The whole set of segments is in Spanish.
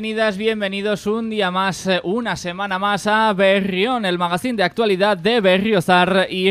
bienvenidas, bienvenidos un día más, eh, una semana más a Berrión, el magazine de actualidad de Berriozar y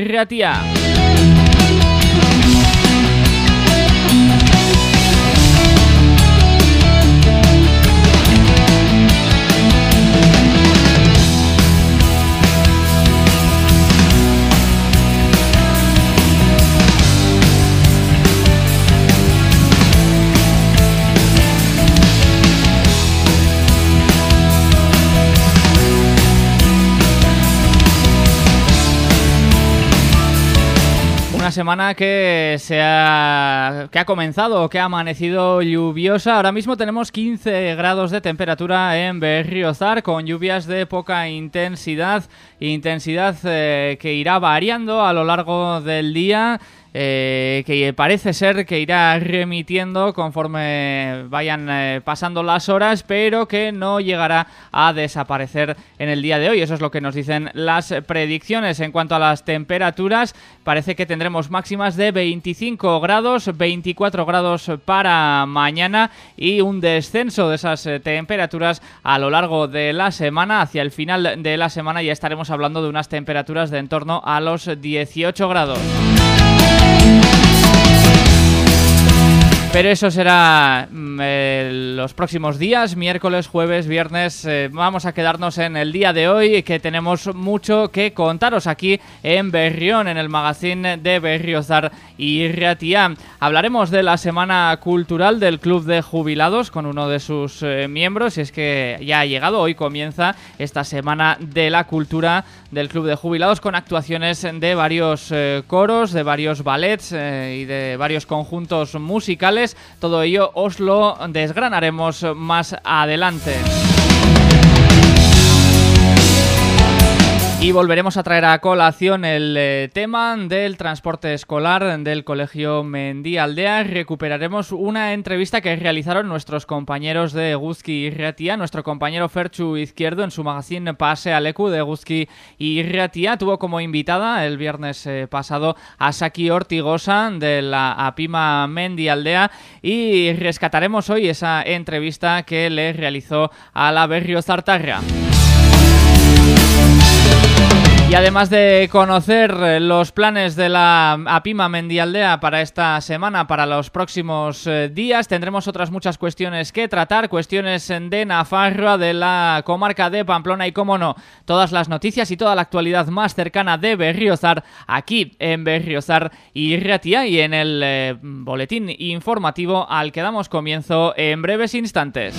Riatia. semana que se ha, que ha comenzado, que ha amanecido lluviosa. Ahora mismo tenemos 15 grados de temperatura en Berriozar, con lluvias de poca intensidad, intensidad eh, que irá variando a lo largo del día. Eh, que parece ser que irá remitiendo conforme vayan eh, pasando las horas, pero que no llegará a desaparecer en el día de hoy. Eso es lo que nos dicen las predicciones. En cuanto a las temperaturas, parece que tendremos máximas de 25 grados, 24 grados para mañana y un descenso de esas eh, temperaturas a lo largo de la semana. Hacia el final de la semana ya estaremos hablando de unas temperaturas de en torno a los 18 grados. Thank you Pero eso será mm, eh, los próximos días, miércoles, jueves, viernes. Eh, vamos a quedarnos en el día de hoy, que tenemos mucho que contaros aquí en Berrión, en el magazine de Berriozar y Ratia. Hablaremos de la Semana Cultural del Club de Jubilados con uno de sus eh, miembros, y es que ya ha llegado, hoy comienza esta Semana de la Cultura del Club de Jubilados con actuaciones de varios coros, de varios ballets y de varios conjuntos musicales todo ello os lo desgranaremos más adelante. Y volveremos a traer a colación el eh, tema del transporte escolar del Colegio Mendí Aldea. Recuperaremos una entrevista que realizaron nuestros compañeros de Guzki y Riatia. Nuestro compañero Ferchu Izquierdo en su magazine Pase Alecu de Guzki y Riatia tuvo como invitada el viernes eh, pasado a Saki Ortigosa de la Apima Mendi Aldea y rescataremos hoy esa entrevista que le realizó a la Berrio Zartarra. Y además de conocer eh, los planes de la Apima Mendialdea para esta semana, para los próximos eh, días, tendremos otras muchas cuestiones que tratar, cuestiones de Nafarroa, de la comarca de Pamplona y, como no, todas las noticias y toda la actualidad más cercana de Berriozar aquí en Berriozar y Ratia y en el eh, boletín informativo al que damos comienzo en breves instantes.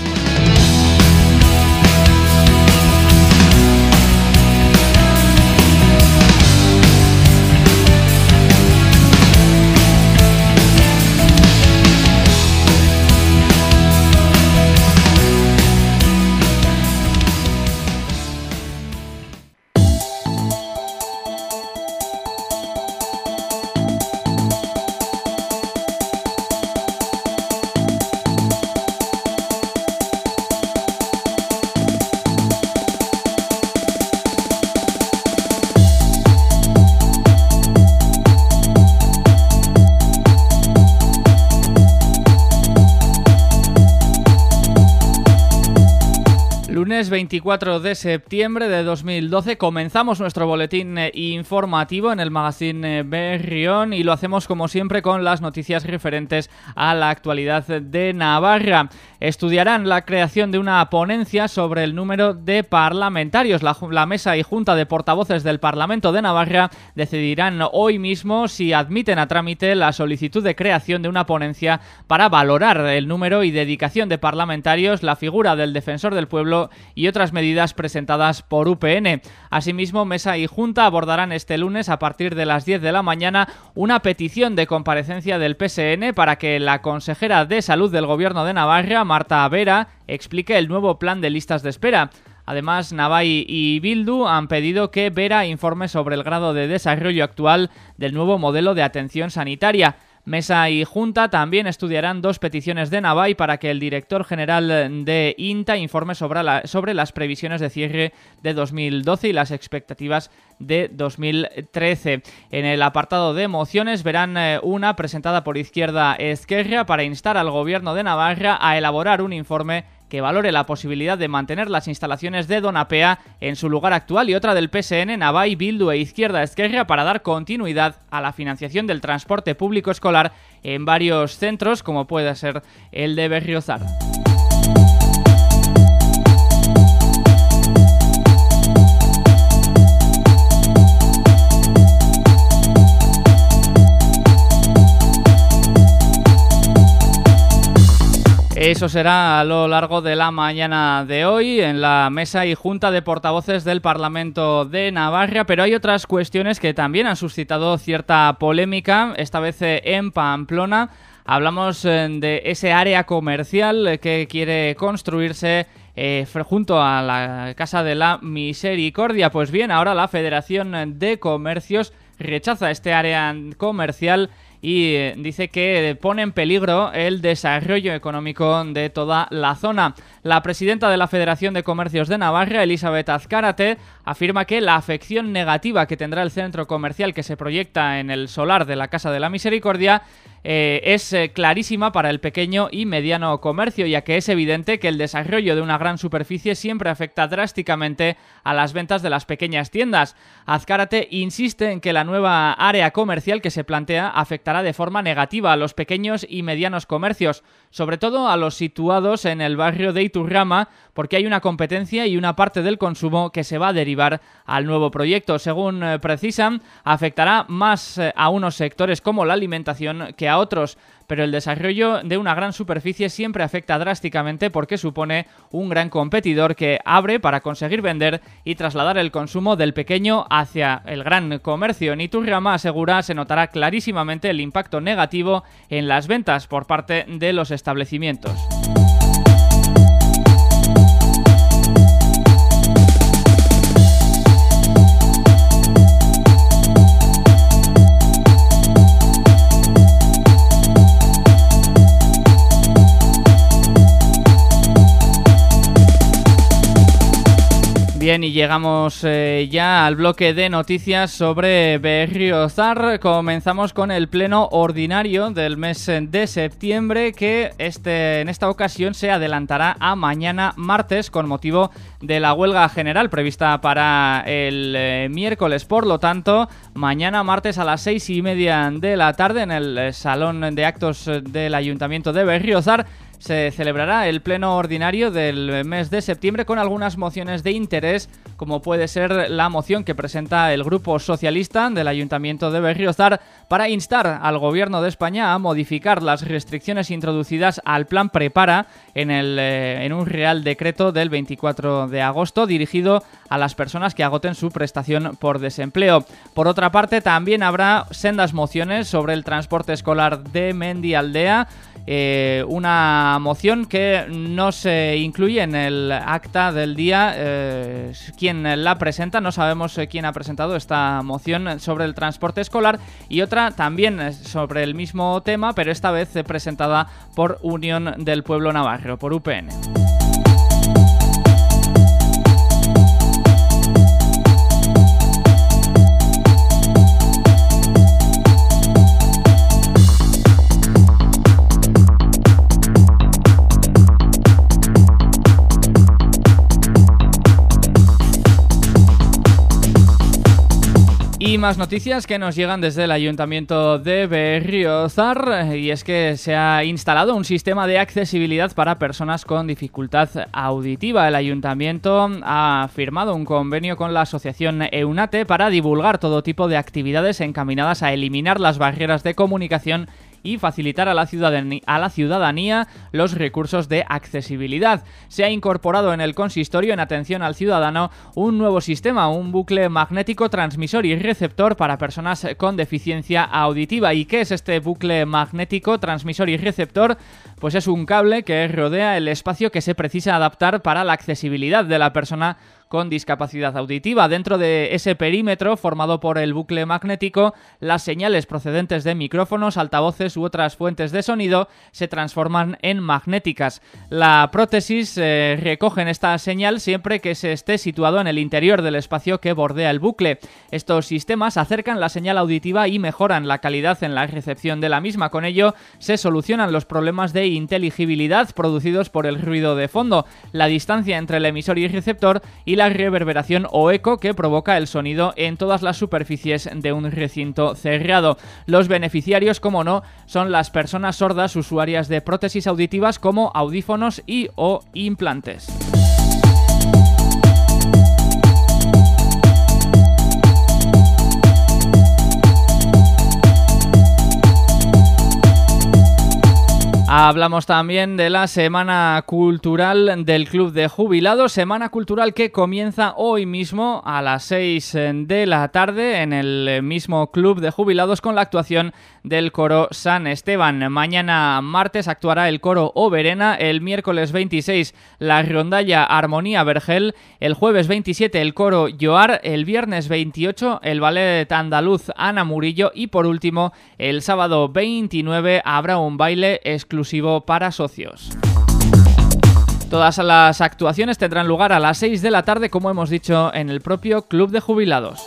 Lunes 24 de septiembre de 2012 comenzamos nuestro boletín eh, informativo en el magazine eh, Berrión y lo hacemos como siempre con las noticias referentes a la actualidad de Navarra. Estudiarán la creación de una ponencia sobre el número de parlamentarios. La, la mesa y junta de portavoces del Parlamento de Navarra decidirán hoy mismo si admiten a trámite la solicitud de creación de una ponencia para valorar el número y dedicación de parlamentarios, la figura del defensor del pueblo otras medidas presentadas por UPN. Asimismo, Mesa y Junta abordarán este lunes a partir de las 10 de la mañana una petición de comparecencia del PSN para que la consejera de Salud del Gobierno de Navarra, Marta Vera, explique el nuevo plan de listas de espera. Además, Navai y Bildu han pedido que Vera informe sobre el grado de desarrollo actual del nuevo modelo de atención sanitaria. Mesa y Junta también estudiarán dos peticiones de Navai para que el director general de INTA informe sobre, sobre las previsiones de cierre de 2012 y las expectativas de 2013. En el apartado de mociones verán eh, una presentada por Izquierda Esquerra para instar al gobierno de Navarra a elaborar un informe que valore la posibilidad de mantener las instalaciones de Donapea en su lugar actual y otra del PSN, Navai, Bildu e Izquierda Esquerra para dar continuidad a la financiación del transporte público escolar en varios centros como puede ser el de Berriozar. Eso será a lo largo de la mañana de hoy en la mesa y junta de portavoces del Parlamento de Navarra, pero hay otras cuestiones que también han suscitado cierta polémica, esta vez eh, en Pamplona. Hablamos eh, de ese área comercial que quiere construirse eh, junto a la Casa de la Misericordia. Pues bien, ahora la Federación de Comercios rechaza este área comercial y eh, dice que pone en peligro el desarrollo económico de toda la zona. La presidenta de la Federación de Comercios de Navarra, Elizabeth Azcárate, afirma que la afección negativa que tendrá el centro comercial que se proyecta en el solar de la Casa de la Misericordia eh, es eh, clarísima para el pequeño y mediano comercio, ya que es evidente que el desarrollo de una gran superficie siempre afecta drásticamente a las ventas de las pequeñas tiendas. Azcárate insiste en que la nueva área comercial que se plantea afectará de forma negativa a los pequeños y medianos comercios, sobre todo a los situados en el barrio de Iturrama, porque hay una competencia y una parte del consumo que se va a derivar al nuevo proyecto. Según eh, precisan, afectará más a unos sectores como la alimentación que a otros, pero el desarrollo de una gran superficie siempre afecta drásticamente porque supone un gran competidor que abre para conseguir vender y trasladar el consumo del pequeño hacia el gran comercio. En Iturrama asegura se notará clarísimamente el impacto negativo en las ventas por parte de los establecimientos. Bien, y llegamos eh, ya al bloque de noticias sobre Berriozar. Comenzamos con el pleno ordinario del mes de septiembre que este, en esta ocasión se adelantará a mañana martes con motivo de la huelga general prevista para el eh, miércoles. Por lo tanto, mañana martes a las seis y media de la tarde en el eh, Salón de Actos del Ayuntamiento de Berriozar se celebrará el pleno ordinario del mes de septiembre con algunas mociones de interés, como puede ser la moción que presenta el Grupo Socialista del Ayuntamiento de Berriozar para instar al Gobierno de España a modificar las restricciones introducidas al Plan Prepara en, el, eh, en un Real Decreto del 24 de agosto dirigido a las personas que agoten su prestación por desempleo. Por otra parte, también habrá sendas mociones sobre el transporte escolar de Mendialdea, eh, una moción que no se incluye en el acta del día. Eh, quien la presenta, no sabemos eh, quién ha presentado esta moción sobre el transporte escolar. Y otra también sobre el mismo tema, pero esta vez presentada por Unión del Pueblo Navarro, por UPN. Y más noticias que nos llegan desde el Ayuntamiento de Berriozar y es que se ha instalado un sistema de accesibilidad para personas con dificultad auditiva. El Ayuntamiento ha firmado un convenio con la asociación EUNATE para divulgar todo tipo de actividades encaminadas a eliminar las barreras de comunicación y facilitar a la, ciudadanía, los recursos de accesibilidad. Se ha incorporado en el consistorio en atención al ciudadano un nuevo sistema, un bucle magnético transmisor y receptor para personas con deficiencia auditiva. ¿Y qué es este bucle magnético transmisor y receptor? Pues es un cable que rodea el espacio que se precisa adaptar para la accesibilidad de la persona con discapacidad auditiva. Dentro de ese perímetro formado por el bucle magnético, las señales procedentes de micrófonos, altavoces u otras fuentes de sonido se transforman en magnéticas. La prótesis eh, recoge esta señal siempre que se esté situado en el interior del espacio que bordea el bucle. Estos sistemas acercan la señal auditiva y mejoran la calidad en la recepción de la misma. Con ello se solucionan los problemas de inteligibilidad producidos por el ruido de fondo, la distancia entre el emisor y el receptor y la reverberación o eco que provoca el sonido en todas las superficies de un recinto cerrado. Los beneficiarios, como no, son las personas sordas usuarias de prótesis auditivas como audífonos y o implantes. Hablamos también de la Semana Cultural del Club de Jubilados, Semana Cultural que comienza hoy mismo a las 6 de la tarde en el mismo Club de Jubilados con la actuación del coro San Esteban. Mañana martes actuará el coro Oberena, el miércoles 26 la rondalla Armonía Vergel, el jueves 27 el coro Yoar, el viernes 28 el ballet andaluz Ana Murillo y por último el sábado 29 habrá un baile exclusivo para socios. Todas las actuaciones tendrán lugar a las 6 de la tarde, como hemos dicho, en el propio Club de Jubilados.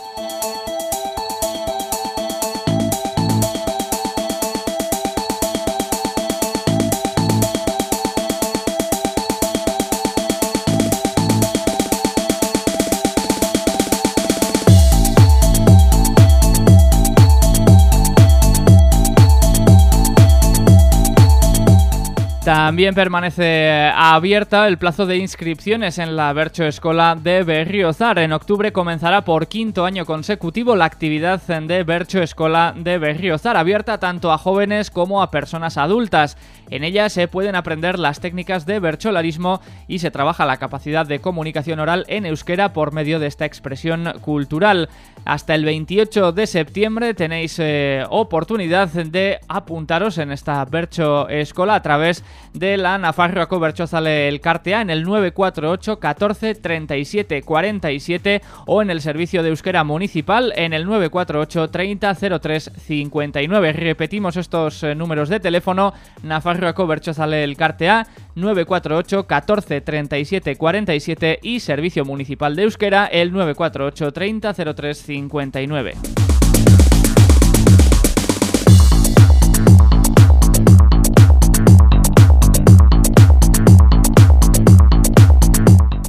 También permanece abierta el plazo de inscripciones en la Bercho Escola de Berriozar. En octubre comenzará por quinto año consecutivo la actividad de Bercho Escola de Berriozar, abierta tanto a jóvenes como a personas adultas. En ella se pueden aprender las técnicas de bercholarismo y se trabaja la capacidad de comunicación oral en euskera por medio de esta expresión cultural. Hasta el 28 de septiembre tenéis eh, oportunidad de apuntaros en esta Bercho Escola a través de la Nafarroako Berchozale el Cartea en el 948 14 37 47 o en el servicio de euskera municipal en el 948 30 03 59. Repetimos estos eh, números de teléfono Nafarroako Berchozale el Cartea 948 14 37 47 y servicio municipal de euskera el 948 30 03 59.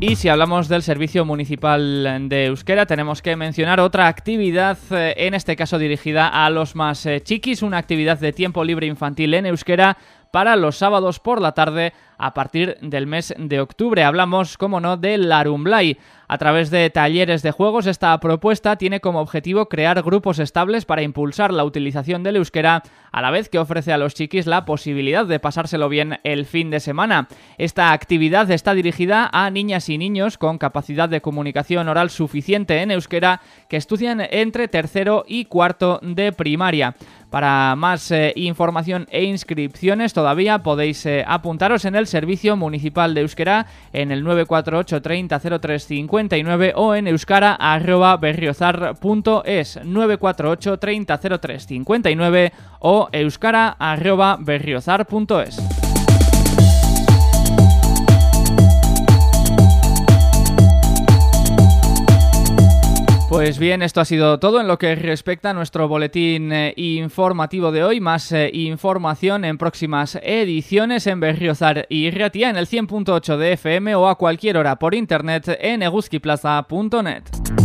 Y si hablamos del Servicio Municipal de Euskera, tenemos que mencionar otra actividad, eh, en este caso dirigida a los más eh, chiquis, una actividad de tiempo libre infantil en Euskera para los sábados por la tarde a partir del mes de octubre. Hablamos, como no, de Larumblay. A través de talleres de juegos, esta propuesta tiene como objetivo crear grupos estables para impulsar la utilización del euskera, a la vez que ofrece a los chiquis la posibilidad de pasárselo bien el fin de semana. Esta actividad está dirigida a niñas y niños con capacidad de comunicación oral suficiente en euskera que estudian entre tercero y cuarto de primaria. Para más eh, información e inscripciones todavía podéis eh, apuntaros en el Servicio Municipal de Euskera en el 948 30 03 59 o en euskara.berriozar.es 948 30 03 59 o euskara.berriozar.es. Pues bien, esto ha sido todo en lo que respecta a nuestro boletín eh, informativo de hoy. Más eh, información en próximas ediciones en Berriozar y Riatia en el 100.8 de FM o a cualquier hora por internet en eguskiplaza.net.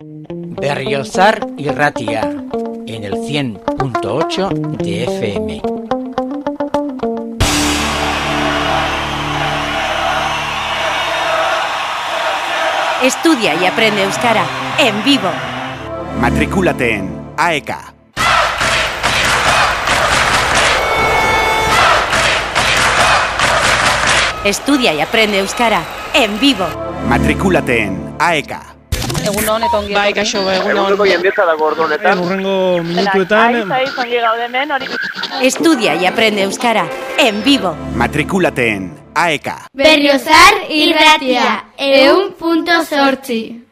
Berriozar y Ratia en el 100.8 de FM. Estudia y aprende euskara en vivo. Matricúlate en AECA. Estudia y aprende euskara en vivo. Matricúlate en AECA. egun hon eta ongi Bai, kaixo, bai, egun hon. Egun hon dago ordu honetan. Bai, Urrengo minutuetan. Ahí está, ongi gaude. Hori... Estudia y aprende euskara en vivo. Matrículate en AECA. Berriozar irratia. Eun punto sortzi.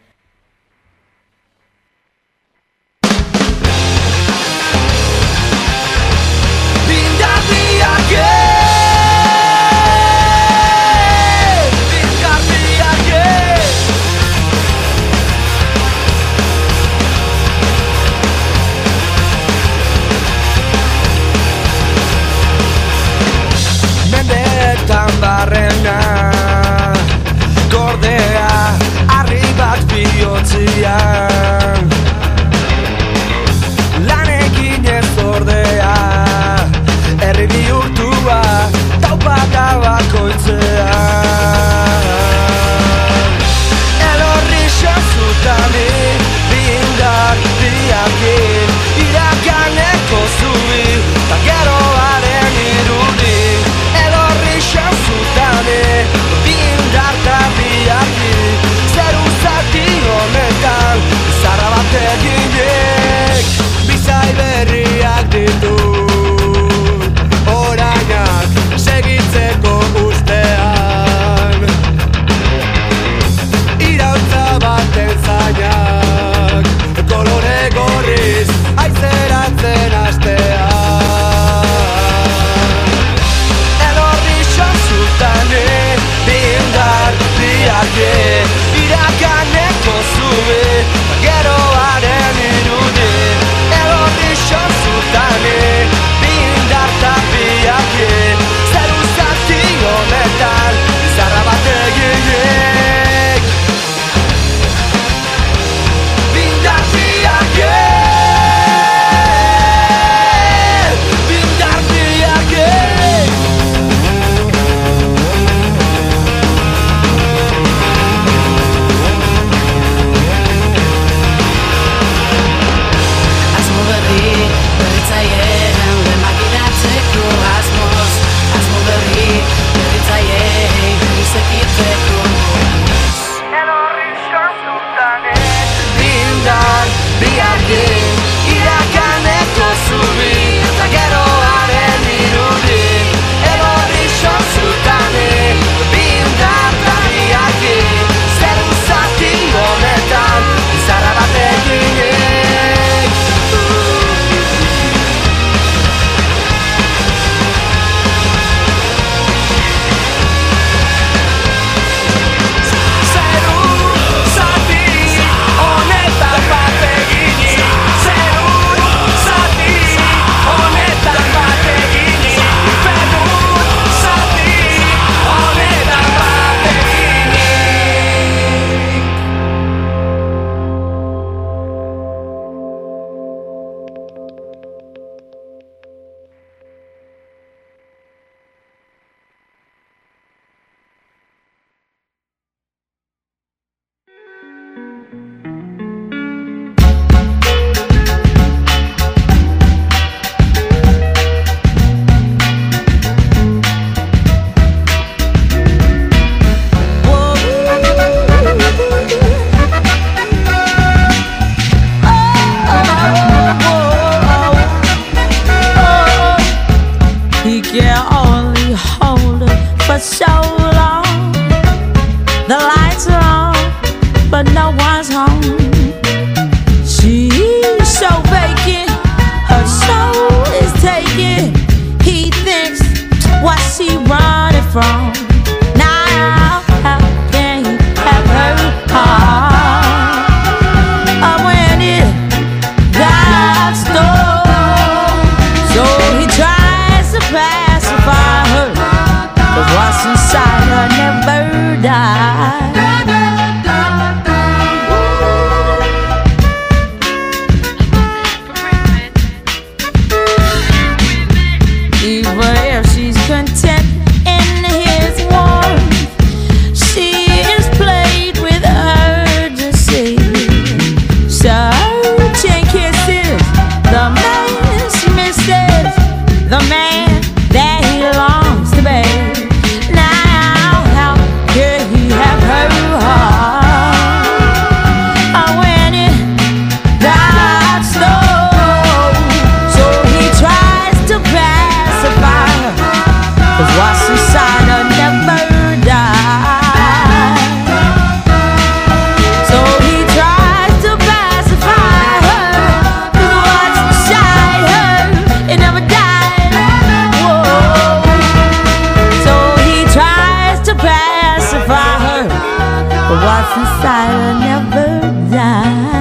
What's inside her never dies.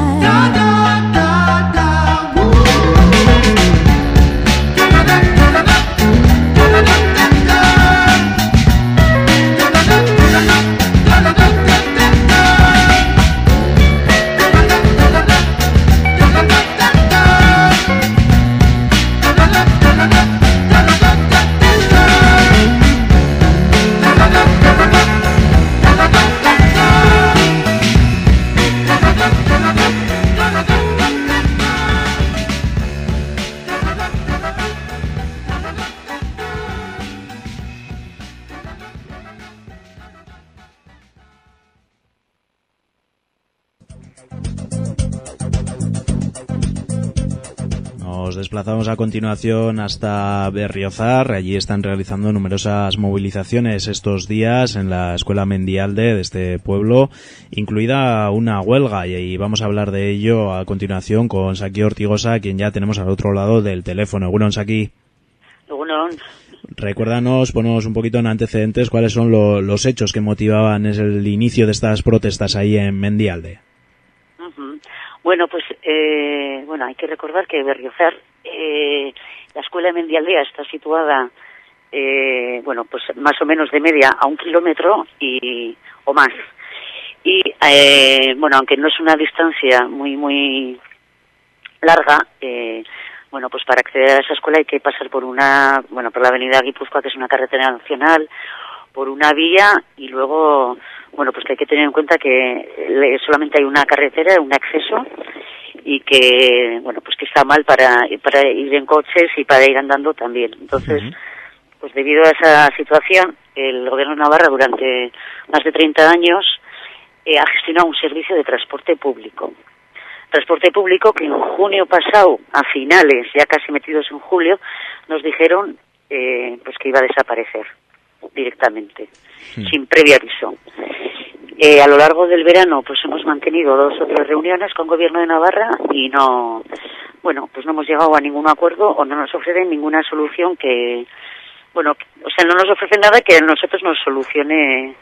Desplazamos a continuación hasta Berriozar. Allí están realizando numerosas movilizaciones estos días en la Escuela Mendialde de este pueblo, incluida una huelga. Y vamos a hablar de ello a continuación con Saki Ortigosa, quien ya tenemos al otro lado del teléfono. Bueno, Saki, Egunon. recuérdanos, ponos un poquito en antecedentes cuáles son lo- los hechos que motivaban el inicio de estas protestas ahí en Mendialde. Bueno, pues eh, bueno, hay que recordar que Berriozar, eh, la escuela de Mendialdea está situada, eh, bueno, pues más o menos de media a un kilómetro y o más. Y eh, bueno, aunque no es una distancia muy muy larga, eh, bueno, pues para acceder a esa escuela hay que pasar por una, bueno, por la avenida Guipúzcoa, que es una carretera nacional, por una vía y luego, bueno, pues que hay que tener en cuenta que solamente hay una carretera, un acceso y que, bueno, pues que está mal para, para ir en coches y para ir andando también. Entonces, pues debido a esa situación, el gobierno de Navarra durante más de 30 años eh, ha gestionado un servicio de transporte público. Transporte público que en junio pasado, a finales, ya casi metidos en julio, nos dijeron eh, pues que iba a desaparecer directamente, sin previo aviso. Eh, a lo largo del verano, pues hemos mantenido dos o tres reuniones con Gobierno de Navarra y no, bueno, pues no hemos llegado a ningún acuerdo o no nos ofrecen ninguna solución que, bueno, o sea, no nos ofrecen nada que a nosotros nos solucione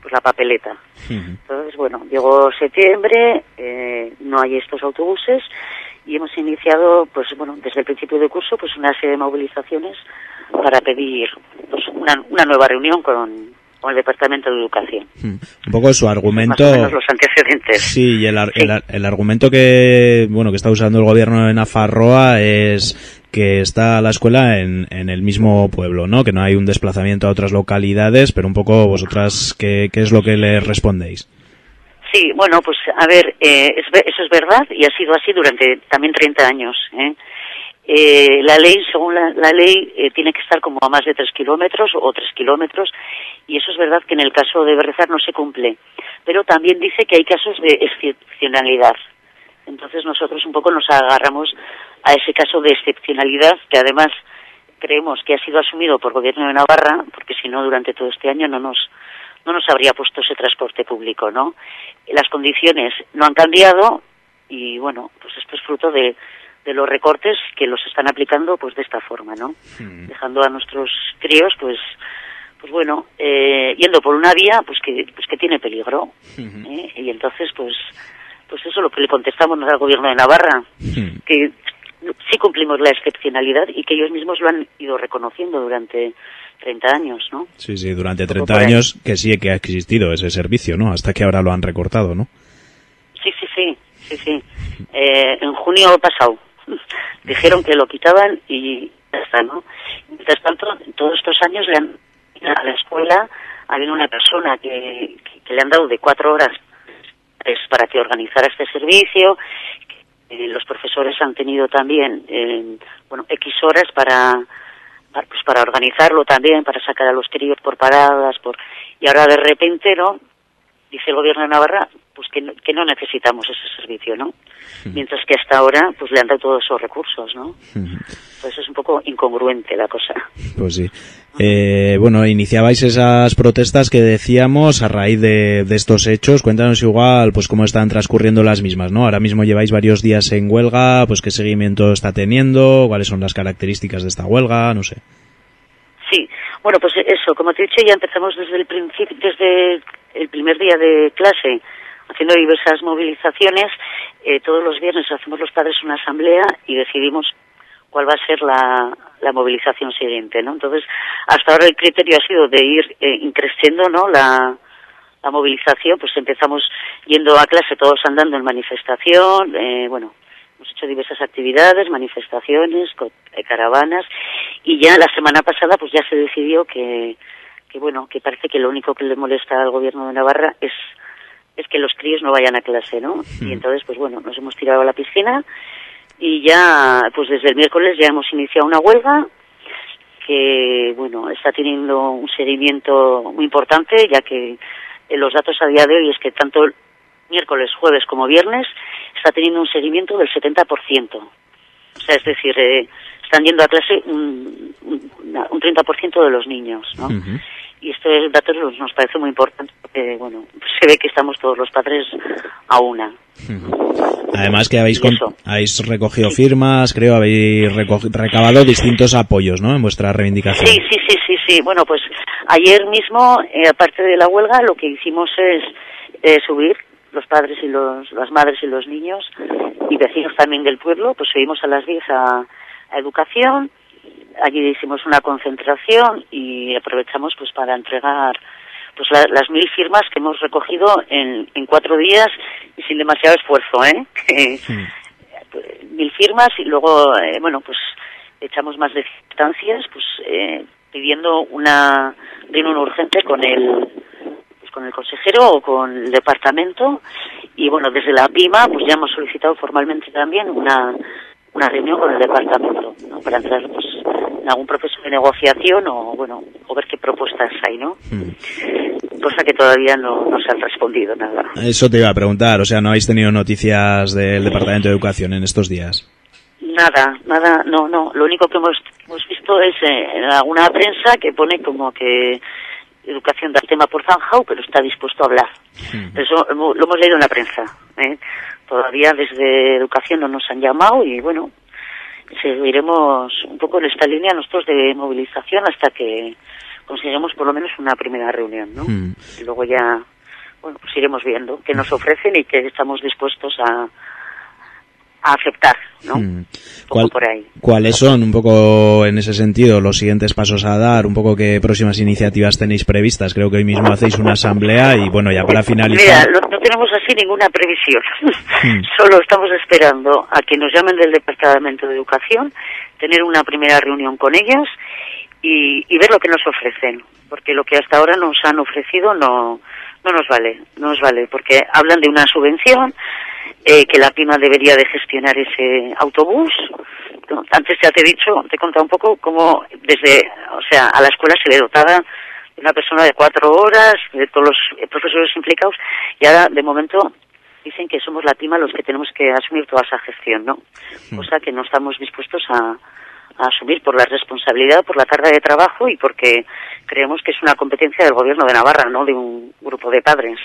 pues la papeleta. Entonces, bueno, llegó septiembre, eh, no hay estos autobuses y hemos iniciado, pues bueno, desde el principio de curso, pues una serie de movilizaciones para pedir pues, una, una nueva reunión con, con el Departamento de Educación. Un poco su argumento. Más o menos los antecedentes. Sí, y el, ar- el ar- el argumento que bueno que está usando el gobierno de Nafarroa es que está la escuela en, en el mismo pueblo, ¿no? Que no hay un desplazamiento a otras localidades, pero un poco vosotras, ¿qué, qué es lo que le respondéis? Sí, bueno, pues a ver, eh, eso es verdad y ha sido así durante también 30 años. ¿eh? Eh, la ley, según la, la ley, eh, tiene que estar como a más de 3 kilómetros o 3 kilómetros y eso es verdad que en el caso de Berrezar no se cumple. Pero también dice que hay casos de excepcionalidad. Entonces nosotros un poco nos agarramos a ese caso de excepcionalidad que además creemos que ha sido asumido por el gobierno de Navarra, porque si no durante todo este año no nos no nos habría puesto ese transporte público, ¿no? Las condiciones no han cambiado y bueno, pues esto es fruto de, de los recortes que los están aplicando pues de esta forma, ¿no? Dejando a nuestros críos pues pues bueno, eh, yendo por una vía pues que pues que tiene peligro. ¿eh? Y entonces pues pues eso es lo que le contestamos al gobierno de Navarra, que sí cumplimos la excepcionalidad y que ellos mismos lo han ido reconociendo durante 30 años, ¿no? Sí, sí, durante poco 30 por ahí. años que sí que ha existido ese servicio, ¿no? Hasta que ahora lo han recortado, ¿no? Sí, sí, sí, sí, sí. Eh, en junio pasado dijeron que lo quitaban y ya está, ¿no? Mientras tanto, todos estos años le han a la escuela ha habido una persona que, que- que le han dado de cuatro horas pues, para que organizara este servicio. Eh, los profesores han tenido también, eh, bueno, X horas para para, pues para organizarlo también, para sacar a los críos por paradas, por y ahora de repente, ¿no? Dice el gobierno de Navarra, pues que no, que no necesitamos ese servicio, ¿no? Mientras que hasta ahora, pues le han dado todos esos recursos, ¿no? Pues es un poco incongruente la cosa. Pues sí. Eh, bueno, iniciabais esas protestas que decíamos a raíz de, estos hechos. Cuéntanos igual, pues cómo están transcurriendo las mismas, ¿no? Ahora mismo lleváis varios días en huelga, pues qué seguimiento está teniendo, cuáles son las características de esta huelga, no sé. Sí, bueno, pues eso, como te he dicho, ya empezamos desde el principio, desde el primer día de clase, haciendo diversas movilizaciones. Eh, todos los viernes hacemos los padres una asamblea y decidimos cuál va a ser la, la movilización siguiente, ¿no? Entonces, hasta ahora el criterio ha sido de ir eh, increciendo, ¿no? La, la movilización, pues empezamos yendo a clase todos andando en manifestación, eh, bueno, hemos hecho diversas actividades, manifestaciones, eh, caravanas, y ya la semana pasada pues ya se decidió que, que bueno, que parece que lo único que le molesta al gobierno de Navarra es es que los críos no vayan a clase, ¿no? Y entonces, pues bueno, nos hemos tirado a la piscina y ya, pues desde el miércoles ya hemos iniciado una huelga que, bueno, está teniendo un seguimiento muy importante, ya que eh, los datos a día de hoy es que tanto miércoles, jueves como viernes está teniendo un seguimiento del 70%. O sea, es decir, eh, están yendo a clase un, un, una- un 30% de los niños, ¿no? Y estos datos nos, nos parece muy importante porque, bueno, se ve que estamos todos los padres a una. Además que habéis, con- habéis recogido firmas, creo, habéis recabado distintos apoyos, ¿no? En vuestra reivindicación. Sí, sí, sí, sí, sí. Bueno, pues ayer mismo, eh, aparte de la huelga, lo que hicimos es eh, subir los padres y los, las madres y los niños y vecinos también del pueblo, pues subimos a las 10 a, a educación. Allí hicimos una concentración y aprovechamos pues para entregar pues la- las mil firmas que hemos recogido en, en cuatro días y sin demasiado esfuerzo, ¿eh? Que, pues, mil firmas y luego, eh, bueno, pues echamos más de instancias, pues eh, pidiendo una reunión urgente con el pues, con el consejero o con el departamento y bueno, desde la PIMA pues ya hemos solicitado formalmente también una una reunión con el departamento ¿no? para entrar pues algún proceso de negociación o bueno o ver qué propuestas hay no cosa que todavía no, no se han respondido nada Eso te iba a preguntar, o sea, ¿no habéis tenido noticias del Departamento de Educación en estos días? Nada, nada, no, no. Lo único que hemos, hemos visto es eh, en alguna prensa que pone como que educación da tema por zanjao, pero está dispuesto a hablar. Eso hemo- lo hemos leído en la prensa. ¿eh? Todavía desde educación no nos han llamado y bueno, seguiremos un poco en esta línea nosotros de movilización hasta que consigamos por lo menos una primera reunión, ¿no? Mm. Y luego ya, bueno, pues iremos viendo qué nos ofrecen y qué estamos dispuestos a, a aceptar, ¿no? Mm. poco ¿Cuál- por ahí. ¿Cuáles son un poco en ese sentido los siguientes pasos a dar? Un poco qué próximas iniciativas tenéis previstas? Creo que hoy mismo hacéis una asamblea y bueno, ya para Mira, finalizar. lo- no tenemos así ninguna previsión. Hmm. Solo estamos esperando a que nos llamen del Departamento de Educación, tener una primera reunión con ellas y, y ver lo que nos ofrecen. Porque lo que hasta ahora nos han ofrecido no, no nos vale, no nos vale. Porque hablan de una subvención, eh, que la PIMA debería de gestionar ese autobús. Antes ya te he dicho, te he contado un poco cómo desde, o sea, a la escuela se le dotaba de una persona de cuatro horas, de todos los eh, profesores implicados, y ahora de momento dicen que somos la PIMA los que tenemos que asumir toda esa gestión, ¿no? Cosa que no estamos dispuestos a, a asumir por la responsabilidad, por la carga de trabajo y porque creemos que es una competencia del gobierno de Navarra, no de un grupo de padres.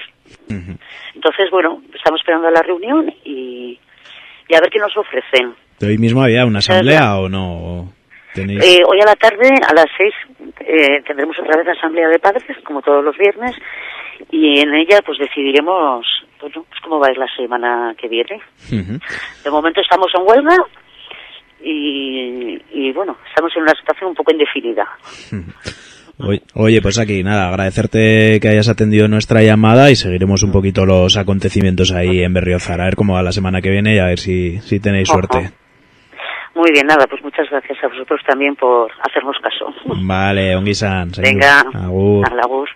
Entonces, bueno, estamos esperando a la reunión y, y a ver qué nos ofrecen. ¿Hoy mismo había una asamblea o no? ¿Tenéis? Eh, hoy a la tarde, a las seis, eh, tendremos otra vez la asamblea de padres, como todos los viernes, y en ella pues decidiremos bueno, pues, cómo va a ir la semana que viene. De momento estamos en huelga y, y bueno, estamos en una situación un poco indefinida. Oye, pues aquí nada, agradecerte que hayas atendido nuestra llamada y seguiremos un poquito los acontecimientos ahí en Berriozar. A ver cómo va la semana que viene y a ver si, si tenéis suerte. Muy bien, nada, pues muchas gracias a vosotros también por hacernos caso. Vale, onguisan. Venga, Agur. a la agur.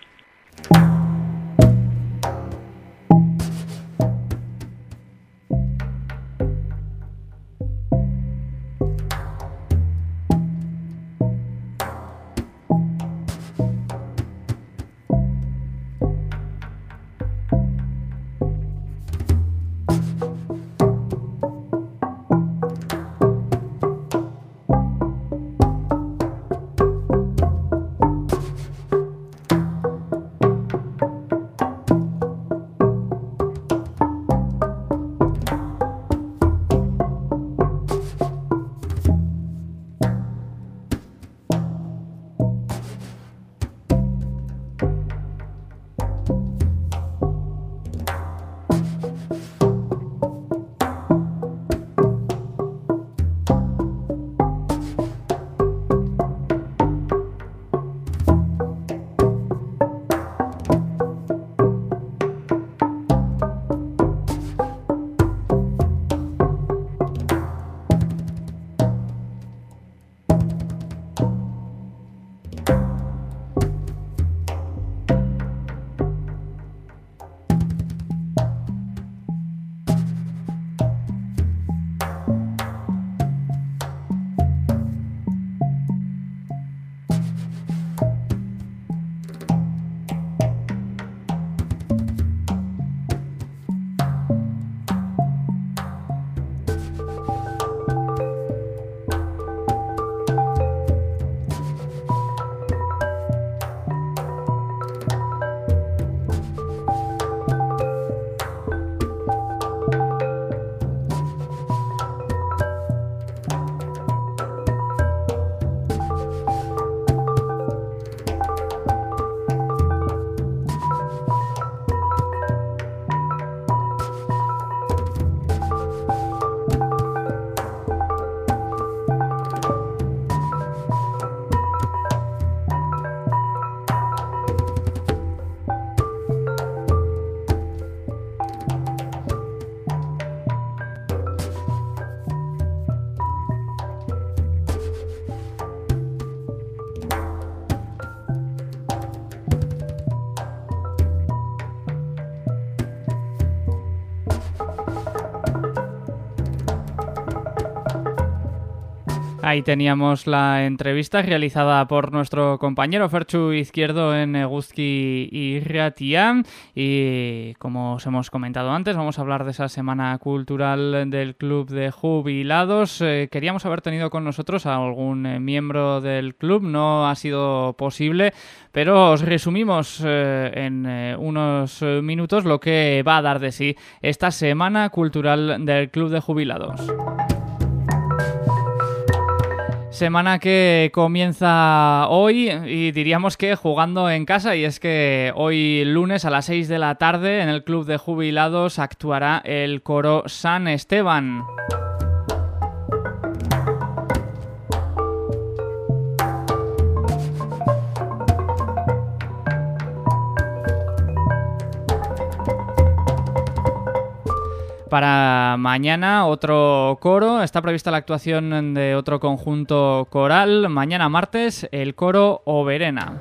Ahí teníamos la entrevista realizada por nuestro compañero Ferchu Izquierdo en Eguzki y Ratia. Y como os hemos comentado antes, vamos a hablar de esa semana cultural del Club de Jubilados. Eh, queríamos haber tenido con nosotros a algún eh, miembro del club, no ha sido posible, pero os resumimos eh, en unos minutos lo que va a dar de sí esta semana cultural del Club de Jubilados. Semana que comienza hoy y diríamos que jugando en casa y es que hoy lunes a las 6 de la tarde en el Club de Jubilados actuará el coro San Esteban. Para mañana otro coro, está prevista la actuación de otro conjunto coral. Mañana martes el coro Oberena.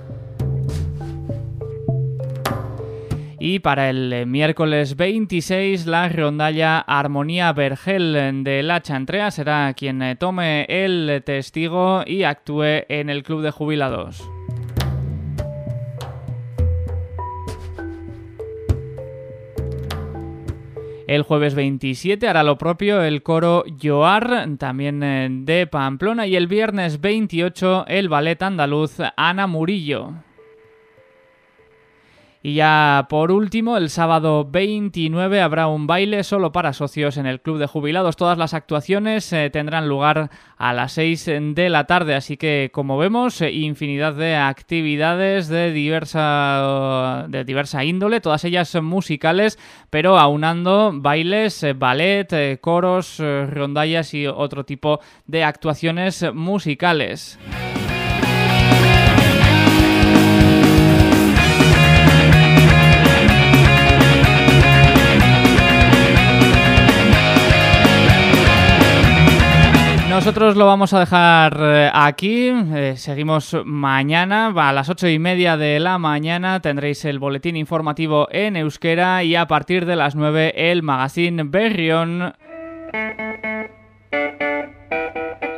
Y para el miércoles 26 la rondalla Armonía Vergel de La Chantrea será quien tome el testigo y actúe en el Club de Jubilados. El jueves 27 hará lo propio el coro Yoar, también eh, de Pamplona, y el viernes 28 el ballet andaluz Ana Murillo. Y ya por último, el sábado 29 habrá un baile solo para socios en el Club de Jubilados. Todas las actuaciones eh, tendrán lugar a las 6 de la tarde, así que como vemos, eh, infinidad de actividades de diversa, de diversa índole, todas ellas musicales, pero aunando bailes, eh, ballet, coros, rondallas y otro tipo de actuaciones musicales. Nosotros lo vamos a dejar eh, aquí. Eh, seguimos mañana a las ocho y media de la mañana. Tendréis el boletín informativo en euskera y a partir de las 9 el magazine Berrión.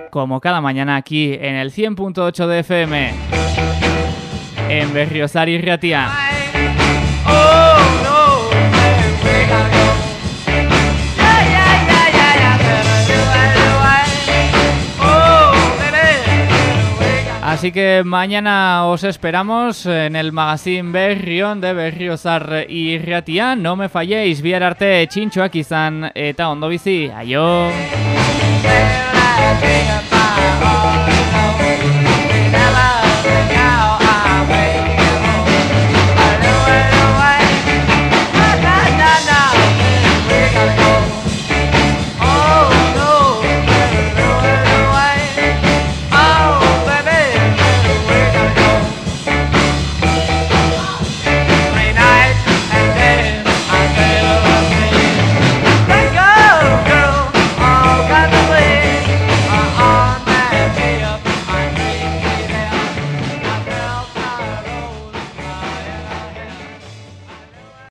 Como cada mañana aquí en el 100.8 de FM. En Berriozar y Ratia. Así que mañana os esperamos en el magazine Berrión de Berriozar y Ratia. No me falléis, bihar arte txintxoak izan eta ondo bizi. Aio!